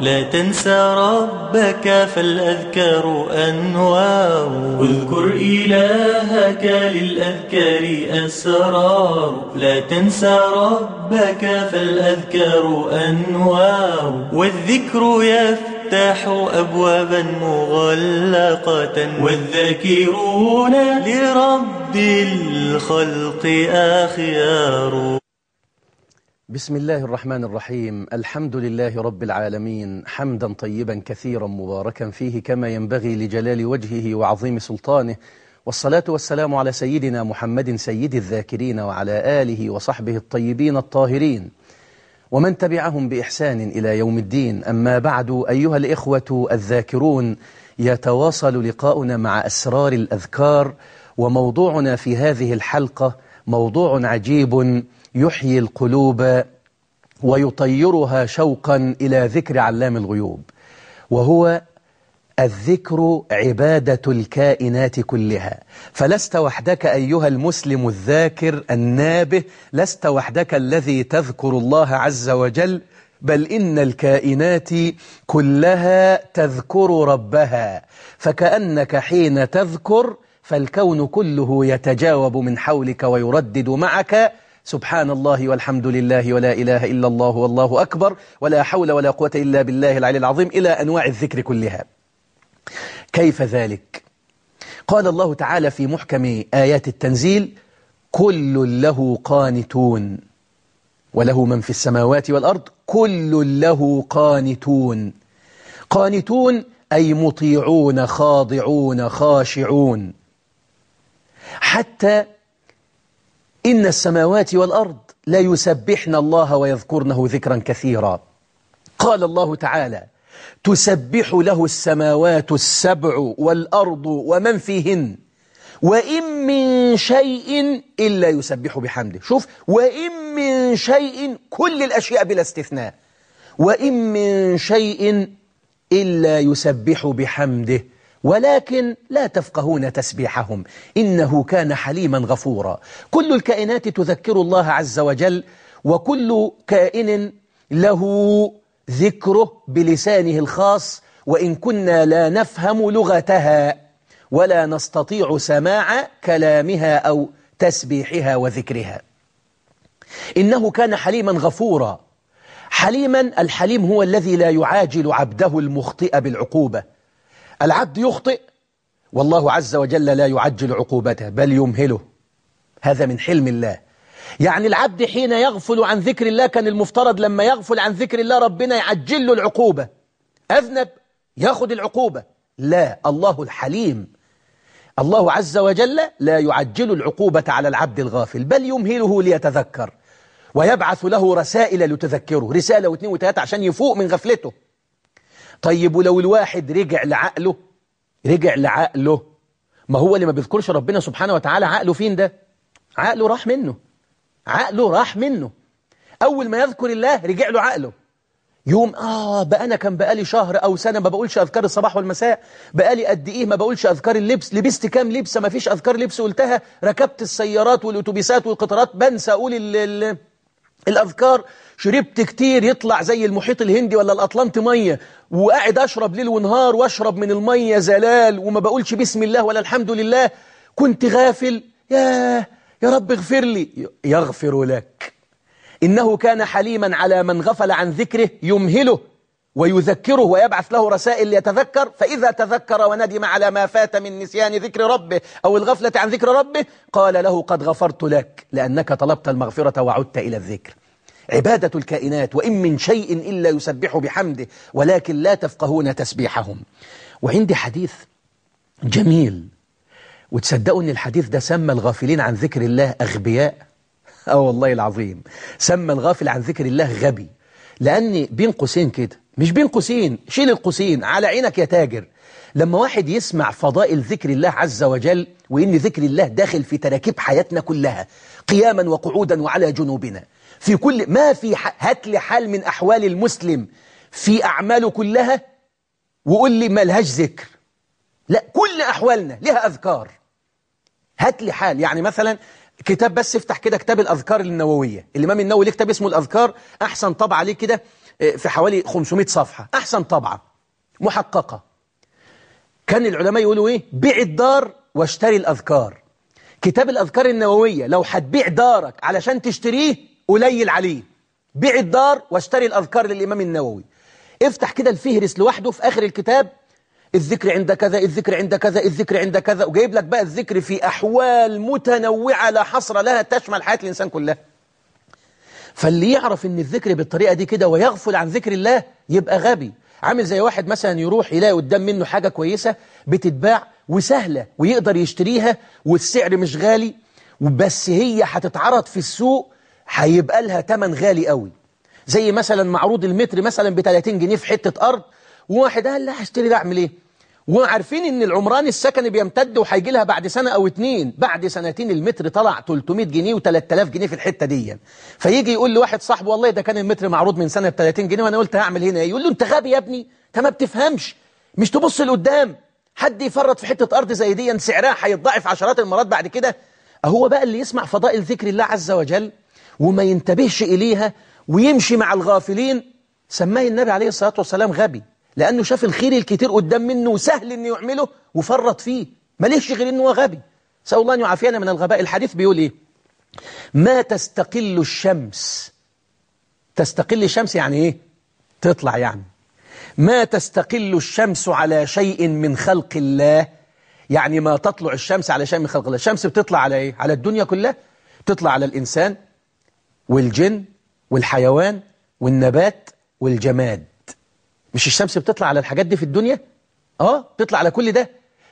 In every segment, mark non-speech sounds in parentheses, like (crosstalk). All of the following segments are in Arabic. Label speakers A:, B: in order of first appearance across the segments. A: لا تنسى ربك فالأذكار أنوار اذكر إلهك للأذكار أسرار لا تنسى ربك فالأذكار أنوار والذكر يفتح أبوابا مغلقة والذاكرون لرب الخلق
B: أخيار بسم الله الرحمن الرحيم الحمد لله رب العالمين حمدا طيبا كثيرا مباركا فيه كما ينبغي لجلال وجهه وعظيم سلطانه والصلاة والسلام على سيدنا محمد سيد الذاكرين وعلى آله وصحبه الطيبين الطاهرين ومن تبعهم بإحسان إلى يوم الدين أما بعد أيها الإخوة الذاكرون يتواصل لقاؤنا مع أسرار الأذكار وموضوعنا في هذه الحلقة موضوع عجيب يحيي القلوب ويطيرها شوقا إلى ذكر علام الغيوب وهو الذكر عبادة الكائنات كلها فلست وحدك أيها المسلم الذاكر النابه لست وحدك الذي تذكر الله عز وجل بل إن الكائنات كلها تذكر ربها فكأنك حين تذكر فالكون كله يتجاوب من حولك ويردد معك سبحان الله والحمد لله ولا إله إلا الله والله أكبر ولا حول ولا قوة إلا بالله العلي العظيم إلى أنواع الذكر كلها كيف ذلك؟ قال الله تعالى في محكم آيات التنزيل كل له قانتون وله من في السماوات والأرض كل له قانتون قانتون أي مطيعون خاضعون خاشعون حتى إن السماوات والأرض لا يسبحن الله ويذكرنه ذكرا كثيرا قال الله تعالى تسبح له السماوات السبع والأرض ومن فيهن وإن من شيء إلا يسبح بحمده شوف وإن من شيء كل الأشياء بلا استثناء وإن من شيء إلا يسبح بحمده ولكن لا تفقهون تسبيحهم إنه كان حليما غفورا كل الكائنات تذكر الله عز وجل وكل كائن له ذكره بلسانه الخاص وإن كنا لا نفهم لغتها ولا نستطيع سماع كلامها أو تسبيحها وذكرها إنه كان حليما غفورا حليما الحليم هو الذي لا يعاجل عبده المخطئ بالعقوبة العبد يخطئ والله عز وجل لا يعجل عقوبته بل يمهله هذا من حلم الله يعني العبد حين يغفل عن ذكر الله كان المفترض لما يغفل عن ذكر الله ربنا يعجل له العقوبة أذنب ياخد العقوبة لا الله الحليم الله عز وجل لا يعجل العقوبة على العبد الغافل بل يمهله ليتذكر ويبعث له رسائل لتذكره رسالة واثنين وثلاثة عشان يفوق من غفلته طيب ولو الواحد رجع لعقله رجع لعقله ما هو اللي ما بيذكرش ربنا سبحانه وتعالى عقله فين ده عقله راح منه عقله راح منه أول ما يذكر الله رجع له عقله يوم آه بقى أنا كان بقالي شهر أو سنة ما بقولش أذكار الصباح والمساء بقالي قد إيه ما بقولش أذكار اللبس لبست كام لبسة ما فيش أذكار لبس قلتها ركبت السيارات والأتوبيسات والقطارات بنسى أقول ال الأذكار شربت كتير يطلع زي المحيط الهندي ولا الأطلنطي مية وقاعد أشرب ليل ونهار وأشرب من المية زلال وما بقولش بسم الله ولا الحمد لله كنت غافل ياه يا رب اغفر لي يغفر لك إنه كان حليما على من غفل عن ذكره يمهله ويذكره ويبعث له رسائل ليتذكر فإذا تذكر وندم على ما فات من نسيان ذكر ربه أو الغفلة عن ذكر ربه قال له قد غفرت لك لأنك طلبت المغفرة وعدت إلى الذكر عبادة الكائنات وإن من شيء إلا يسبح بحمده ولكن لا تفقهون تسبيحهم وعندي حديث جميل وتصدقوا أن الحديث ده سمى الغافلين عن ذكر الله أغبياء (laughs) آه والله العظيم سمى الغافل عن ذكر الله غبي لأني بين قوسين كده مش بين قوسين شيل القوسين على عينك يا تاجر لما واحد يسمع فضائل ذكر الله عز وجل وإن ذكر الله داخل في تراكيب حياتنا كلها قياما وقعودا وعلى جنوبنا في كل ما في هات لي حال من أحوال المسلم في أعماله كلها وقول لي لهاش ذكر لا كل أحوالنا لها أذكار هات لي حال يعني مثلا كتاب بس افتح كده كتاب الأذكار النووية الإمام النووي ليه كتاب اسمه الأذكار أحسن طبعة عليه كده إيه، في حوالي 500 صفحة أحسن طبعة محققة كان العلماء يقولوا إيه بيع الدار واشتري الأذكار كتاب الأذكار النووية لو هتبيع دارك علشان تشتريه قليل عليه بيع الدار واشتري الأذكار للإمام النووي افتح كده الفهرس لوحده في آخر الكتاب الذكر عند كذا الذكر عند كذا الذكر عند كذا وجايب لك بقى الذكر في أحوال متنوعة لا حصر لها تشمل حياة الإنسان كلها فاللي يعرف ان الذكر بالطريقة دي كده ويغفل عن ذكر الله يبقى غبي عامل زي واحد مثلا يروح يلاقي قدام منه حاجة كويسة بتتباع وسهلة ويقدر يشتريها والسعر مش غالي بس هي هتتعرض في السوق هيبقى لها تمن غالي قوي زي مثلا معروض المتر مثلا ب 30 جنيه في حتة أرض وواحد قال لا هشتري ده اعمل ايه وعارفين ان العمران السكني بيمتد وهيجي لها بعد سنه او اتنين بعد سنتين المتر طلع 300 جنيه و3000 جنيه في الحته دي فيجي يقول لواحد صاحبه والله ده كان المتر معروض من سنه ب 30 جنيه وانا قلت هعمل هنا ايه يقول له انت غبي يا ابني انت ما بتفهمش مش تبص لقدام حد يفرط في حته ارض زي دي سعرها هيتضاعف عشرات المرات بعد كده هو بقى اللي يسمع فضائل ذكر الله عز وجل وما ينتبهش اليها ويمشي مع الغافلين سماه النبي عليه الصلاه والسلام غبي لأنه شاف الخير الكتير قدام منه وسهل أنه يعمله وفرط فيه ليش غير أنه غبي سأل الله أن يعافينا من الغباء الحديث بيقول إيه ما تستقل الشمس تستقل الشمس يعني إيه تطلع يعني ما تستقل الشمس على شيء من خلق الله يعني ما تطلع الشمس على شيء من خلق الله الشمس بتطلع على إيه على الدنيا كلها تطلع على الإنسان والجن والحيوان والنبات والجماد مش الشمس بتطلع على الحاجات دي في الدنيا اه بتطلع على كل ده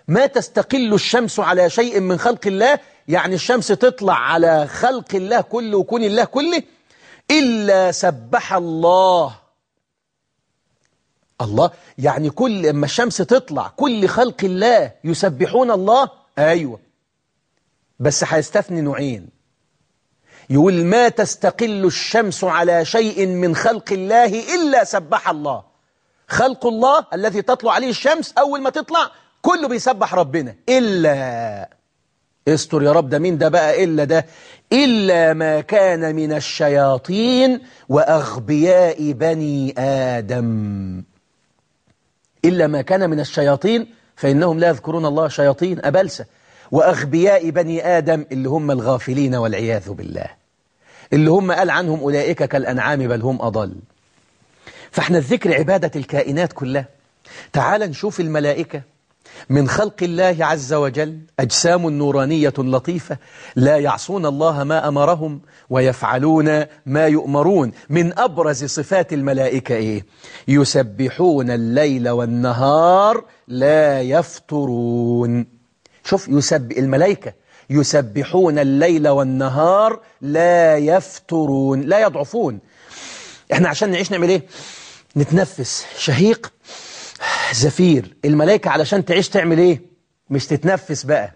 B: ما تستقل الشمس على شيء من خلق الله يعني الشمس تطلع على خلق الله كله وكون الله كله إلا سبح الله الله يعني كل اما الشمس تطلع كل خلق الله يسبحون الله أيوة بس هيستثني نوعين يقول ما تستقل الشمس على شيء من خلق الله إلا سبح الله خلق الله الذي تطلع عليه الشمس أول ما تطلع كله بيسبح ربنا إلا استر يا رب ده مين ده بقى إلا ده إلا ما كان من الشياطين وأغبياء بني آدم إلا ما كان من الشياطين فإنهم لا يذكرون الله شياطين أبلسة وأغبياء بني آدم اللي هم الغافلين والعياذ بالله اللي هم قال عنهم أولئك كالأنعام بل هم أضل فاحنا الذكر عبادة الكائنات كلها تعال نشوف الملائكة من خلق الله عز وجل أجسام نورانية لطيفة لا يعصون الله ما أمرهم ويفعلون ما يؤمرون من أبرز صفات الملائكة إيه؟ يسبحون الليل والنهار لا يفترون شوف يسب الملائكة يسبحون الليل والنهار لا يفترون لا يضعفون احنا عشان نعيش نعمل ايه نتنفس شهيق زفير الملائكة علشان تعيش تعمل ايه مش تتنفس بقى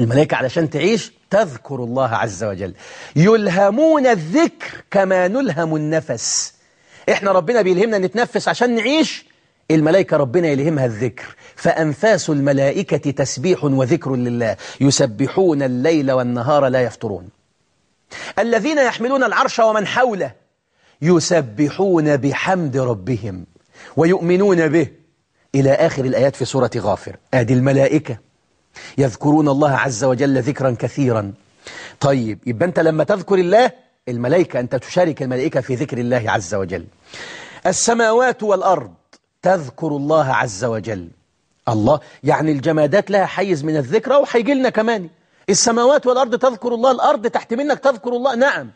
B: الملائكة علشان تعيش تذكر الله عز وجل يلهمون الذكر كما نلهم النفس احنا ربنا بيلهمنا نتنفس عشان نعيش الملائكة ربنا يلهمها الذكر فأنفاس الملائكة تسبيح وذكر لله يسبحون الليل والنهار لا يفترون الذين يحملون العرش ومن حوله يسبحون بحمد ربهم ويؤمنون به إلى آخر الآيات في سورة غافر آدي آه، الملائكة يذكرون الله عز وجل ذكرا كثيرا طيب يبقى أنت لما تذكر الله الملائكة أنت تشارك الملائكة في ذكر الله عز وجل السماوات والأرض تذكر الله عز وجل الله يعني الجمادات لها حيز من الذكرى وهيجي لنا كمان السماوات والأرض تذكر الله الأرض تحت منك تذكر الله نعم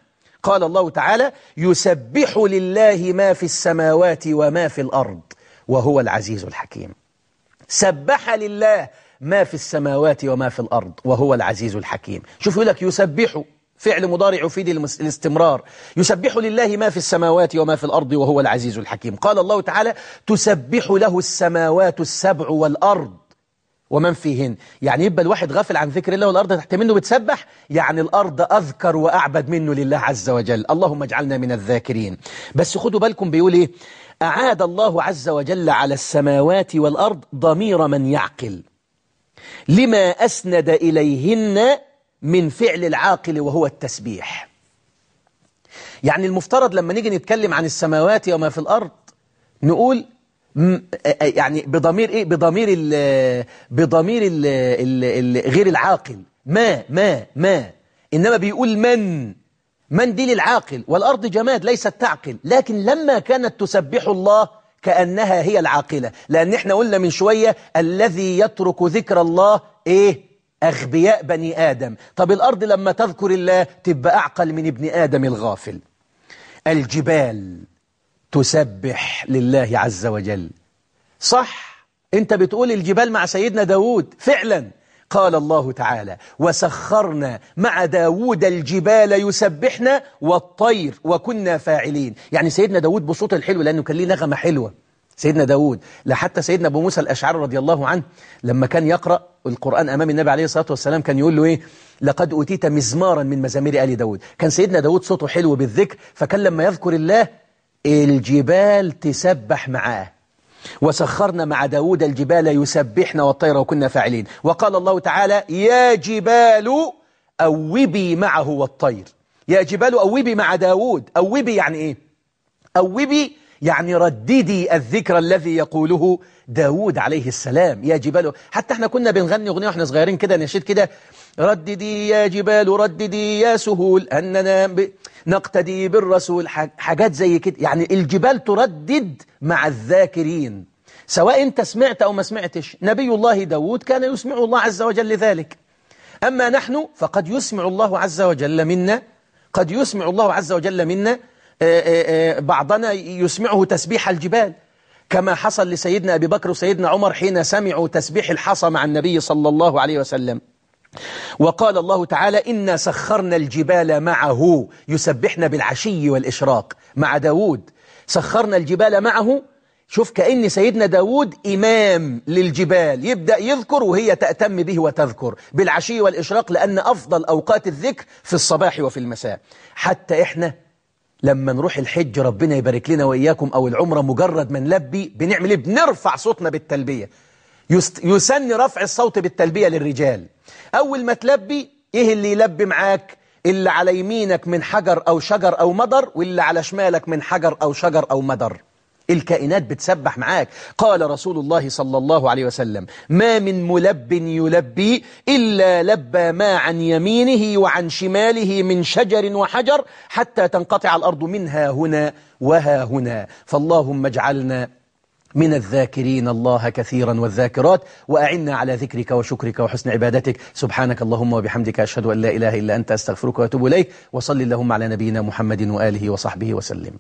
B: قال الله تعالى يسبح لله ما في السماوات وما في الأرض وهو العزيز الحكيم سبح لله ما في السماوات وما في الأرض وهو العزيز الحكيم شوف يقول لك يسبح فعل مضارع يفيد الاستمرار يسبح لله ما في السماوات وما في الأرض وهو العزيز الحكيم قال الله تعالى تسبح له السماوات السبع والأرض ومن فيهن يعني يبقى الواحد غافل عن ذكر الله والأرض تحت منه بتسبح يعني الأرض أذكر وأعبد منه لله عز وجل اللهم اجعلنا من الذاكرين بس خدوا بالكم بيقول إيه أعاد الله عز وجل على السماوات والأرض ضمير من يعقل لما أسند إليهن من فعل العاقل وهو التسبيح يعني المفترض لما نيجي نتكلم عن السماوات وما في الأرض نقول يعني بضمير ايه بضمير ال بضمير ال ال غير العاقل ما ما ما انما بيقول من من دي للعاقل والارض جماد ليست تعقل لكن لما كانت تسبح الله كانها هي العاقله لان احنا قلنا من شويه الذي يترك ذكر الله ايه أغبياء بني آدم طب الأرض لما تذكر الله تبقى أعقل من ابن آدم الغافل الجبال تسبح لله عز وجل صح انت بتقول الجبال مع سيدنا داود فعلا قال الله تعالى وسخرنا مع داود الجبال يسبحنا والطير وكنا فاعلين يعني سيدنا داود بصوت الحلو لأنه كان ليه نغمة حلوة سيدنا داود لحتى سيدنا أبو موسى الأشعار رضي الله عنه لما كان يقرأ القرآن أمام النبي عليه الصلاة والسلام كان يقول له إيه لقد أتيت مزمارا من مزامير آل داود كان سيدنا داود صوته حلو بالذكر فكان لما يذكر الله الجبال تسبح معاه وسخرنا مع داود الجبال يسبحنا والطير وكنا فاعلين وقال الله تعالى يا جبال أوبي معه والطير يا جبال أوبي مع داود أوبي يعني إيه أوبي يعني رددي الذكر الذي يقوله داود عليه السلام يا جبال حتى احنا كنا بنغني اغنيه واحنا صغيرين كده نشيد كده رددي يا جبال رددي يا سهول أننا نقتدي بالرسول حاجات زي كده يعني الجبال تردد مع الذاكرين سواء أنت سمعت أو ما سمعتش نبي الله داود كان يسمع الله عز وجل ذلك أما نحن فقد يسمع الله عز وجل منا قد يسمع الله عز وجل منا آه، آه، آه، بعضنا يسمعه تسبيح الجبال كما حصل لسيدنا أبي بكر وسيدنا عمر حين سمعوا تسبيح الحصى مع النبي صلى الله عليه وسلم وقال الله تعالى إنا سخرنا الجبال معه يسبحنا بالعشي والإشراق مع داود سخرنا الجبال معه شوف كأن سيدنا داود إمام للجبال يبدأ يذكر وهي تأتم به وتذكر بالعشي والإشراق لأن أفضل أوقات الذكر في الصباح وفي المساء حتى إحنا لما نروح الحج ربنا يبارك لنا وإياكم أو العمرة مجرد ما نلبي بنعمل إيه بنرفع صوتنا بالتلبية يسن رفع الصوت بالتلبية للرجال أول ما تلبي إيه اللي يلبي معاك اللي على يمينك من حجر أو شجر أو مدر واللي على شمالك من حجر أو شجر أو مدر الكائنات بتسبح معاك قال رسول الله صلى الله عليه وسلم ما من ملب يلبي إلا لبى ما عن يمينه وعن شماله من شجر وحجر حتى تنقطع الأرض منها هنا وها هنا فاللهم اجعلنا من الذاكرين الله كثيرا والذاكرات وأعنا على ذكرك وشكرك وحسن عبادتك سبحانك اللهم وبحمدك أشهد أن لا إله إلا أنت أستغفرك وأتوب إليك وصل اللهم على نبينا محمد وآله وصحبه وسلم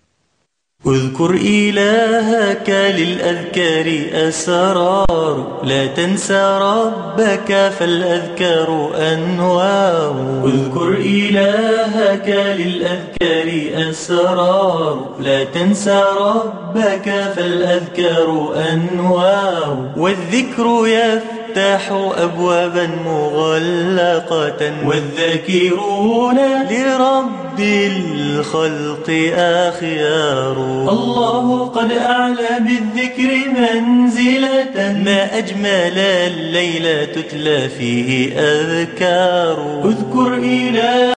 A: اذكر إلهك للأذكار أسرار لا تنسى ربك فالأذكار أنوار اذكر إلهك للأذكار أسرار لا تنسى ربك فالأذكار أنوار والذكر يفعل يفتح أبوابا مغلقة والذاكرون لرب الخلق أخيار الله قد أعلى بالذكر منزلة ما أجمل الليل تتلى فيه أذكار اذكر إله